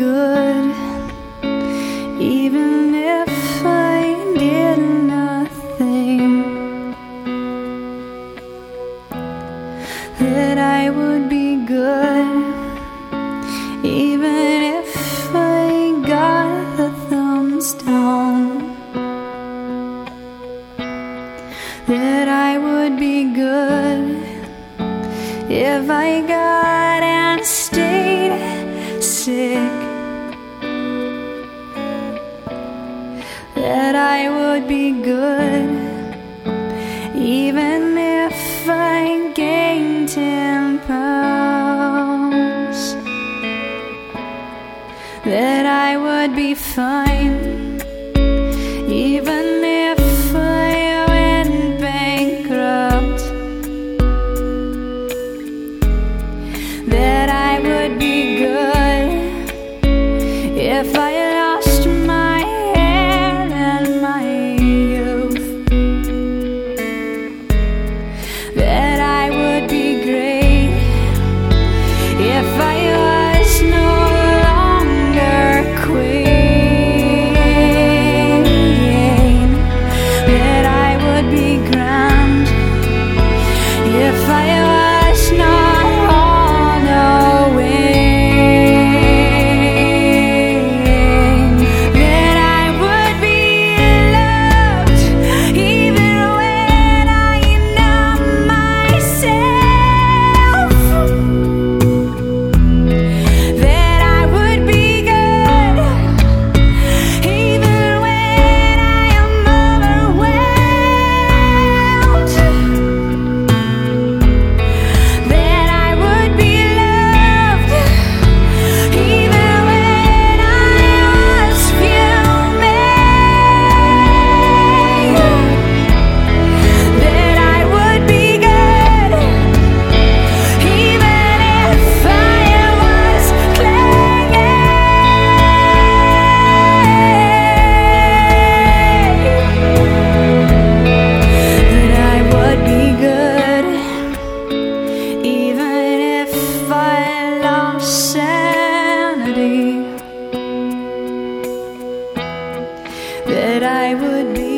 good, even if I did nothing. That I would be good, even if I got the thumbs down. That I would be good if I got I would be good even if I gained ten pounds. That I would be fine even that I would be.